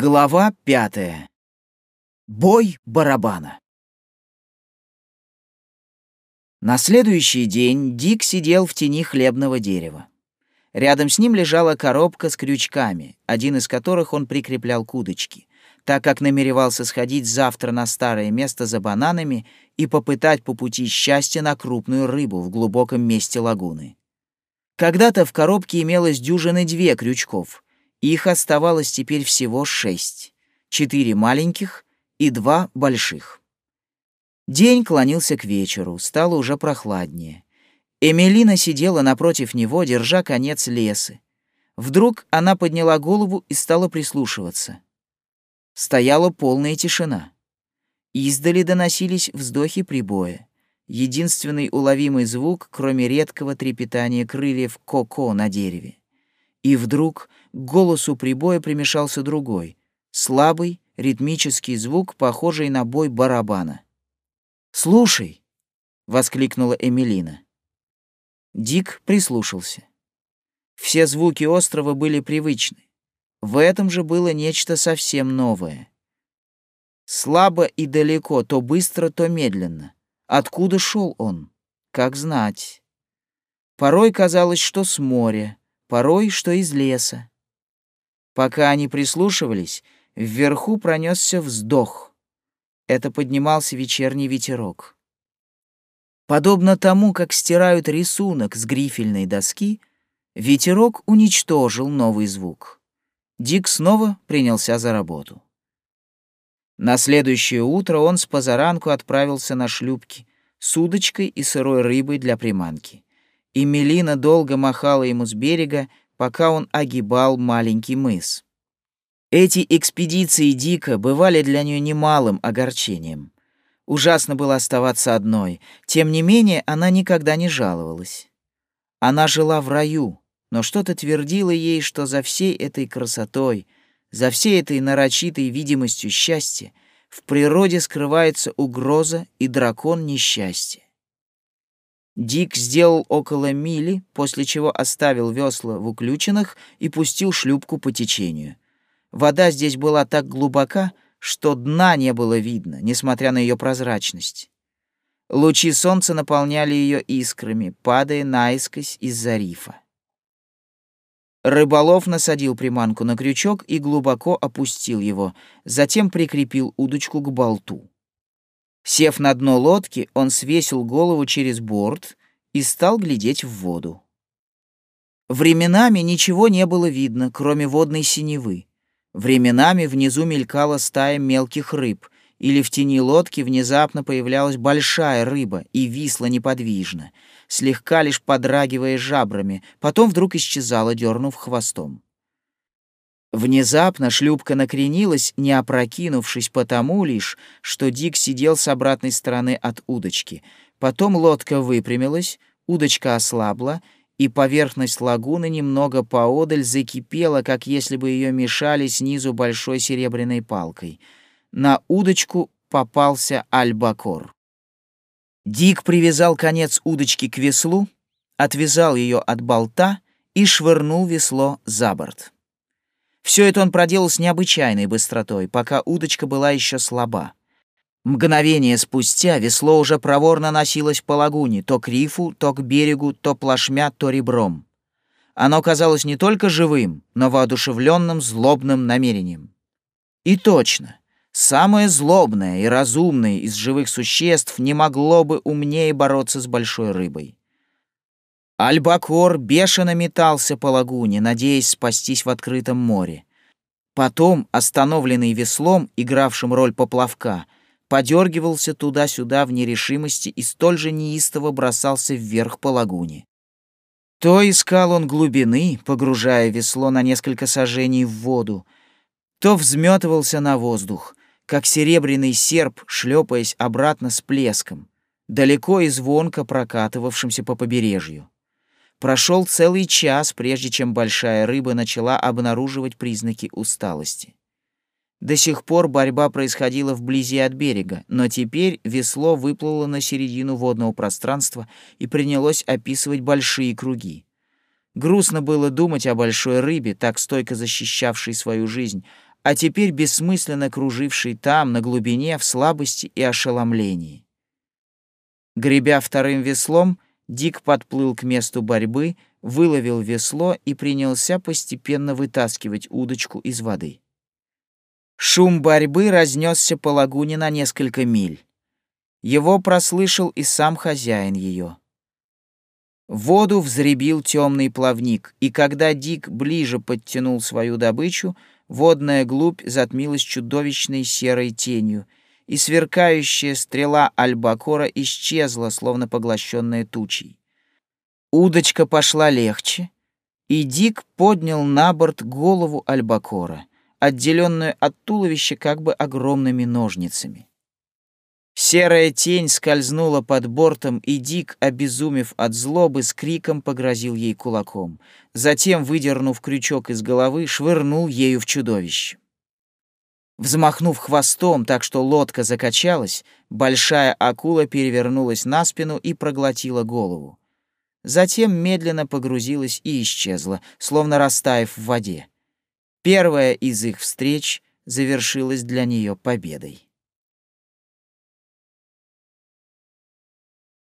Глава пятая. Бой барабана. На следующий день Дик сидел в тени хлебного дерева. Рядом с ним лежала коробка с крючками, один из которых он прикреплял к удочке, так как намеревался сходить завтра на старое место за бананами и попытать по пути счастья на крупную рыбу в глубоком месте лагуны. Когда-то в коробке имелось дюжины две крючков — их оставалось теперь всего шесть. Четыре маленьких и два больших. День клонился к вечеру, стало уже прохладнее. Эмилина сидела напротив него, держа конец лесы. Вдруг она подняла голову и стала прислушиваться. Стояла полная тишина. Издали доносились вздохи прибоя. Единственный уловимый звук, кроме редкого трепетания крыльев коко на дереве. И вдруг к голосу прибоя примешался другой, слабый, ритмический звук, похожий на бой барабана. «Слушай!» — воскликнула Эмилина. Дик прислушался. Все звуки острова были привычны. В этом же было нечто совсем новое. Слабо и далеко, то быстро, то медленно. Откуда шел он? Как знать. Порой казалось, что с моря, порой что из леса. Пока они прислушивались, вверху пронесся вздох. Это поднимался вечерний ветерок. Подобно тому, как стирают рисунок с грифельной доски, ветерок уничтожил новый звук. Дик снова принялся за работу. На следующее утро он с позаранку отправился на шлюпки с удочкой и сырой рыбой для приманки и Мелина долго махала ему с берега, пока он огибал маленький мыс. Эти экспедиции Дика бывали для нее немалым огорчением. Ужасно было оставаться одной, тем не менее она никогда не жаловалась. Она жила в раю, но что-то твердило ей, что за всей этой красотой, за всей этой нарочитой видимостью счастья в природе скрывается угроза и дракон несчастья. Дик сделал около мили, после чего оставил весла в уключенных и пустил шлюпку по течению. Вода здесь была так глубока, что дна не было видно, несмотря на ее прозрачность. Лучи солнца наполняли ее искрами, падая наискось из-за рифа. Рыболов насадил приманку на крючок и глубоко опустил его, затем прикрепил удочку к болту. Сев на дно лодки, он свесил голову через борт и стал глядеть в воду. Временами ничего не было видно, кроме водной синевы. Временами внизу мелькала стая мелких рыб, или в тени лодки внезапно появлялась большая рыба и висла неподвижно, слегка лишь подрагивая жабрами, потом вдруг исчезала, дернув хвостом. Внезапно шлюпка накренилась, не опрокинувшись потому лишь, что Дик сидел с обратной стороны от удочки. Потом лодка выпрямилась, удочка ослабла, и поверхность лагуны немного поодаль закипела, как если бы ее мешали снизу большой серебряной палкой. На удочку попался альбакор. Дик привязал конец удочки к веслу, отвязал ее от болта и швырнул весло за борт. Все это он проделал с необычайной быстротой, пока удочка была еще слаба. Мгновение спустя весло уже проворно носилось по лагуне, то к рифу, то к берегу, то плашмя, то ребром. Оно казалось не только живым, но воодушевленным злобным намерением. И точно, самое злобное и разумное из живых существ не могло бы умнее бороться с большой рыбой. Альбакор бешено метался по лагуне, надеясь спастись в открытом море. Потом, остановленный веслом, игравшим роль поплавка, подергивался туда-сюда в нерешимости и столь же неистово бросался вверх по лагуне. То искал он глубины, погружая весло на несколько сажений в воду, то взметывался на воздух, как серебряный серп, шлепаясь обратно с плеском, далеко и звонко прокатывавшимся по побережью. Прошел целый час, прежде чем большая рыба начала обнаруживать признаки усталости. До сих пор борьба происходила вблизи от берега, но теперь весло выплыло на середину водного пространства и принялось описывать большие круги. Грустно было думать о большой рыбе, так стойко защищавшей свою жизнь, а теперь бессмысленно круживший там, на глубине, в слабости и ошеломлении. Гребя вторым веслом, Дик подплыл к месту борьбы, выловил весло и принялся постепенно вытаскивать удочку из воды. Шум борьбы разнесся по лагуне на несколько миль. Его прослышал и сам хозяин ее. воду взребил темный плавник, и когда Дик ближе подтянул свою добычу, водная глубь затмилась чудовищной серой тенью, и сверкающая стрела альбакора исчезла, словно поглощенная тучей. Удочка пошла легче, и Дик поднял на борт голову альбакора, отделенную от туловища как бы огромными ножницами. Серая тень скользнула под бортом, и Дик, обезумев от злобы, с криком погрозил ей кулаком. Затем, выдернув крючок из головы, швырнул ею в чудовище. Взмахнув хвостом так, что лодка закачалась, большая акула перевернулась на спину и проглотила голову. Затем медленно погрузилась и исчезла, словно растаяв в воде. Первая из их встреч завершилась для нее победой.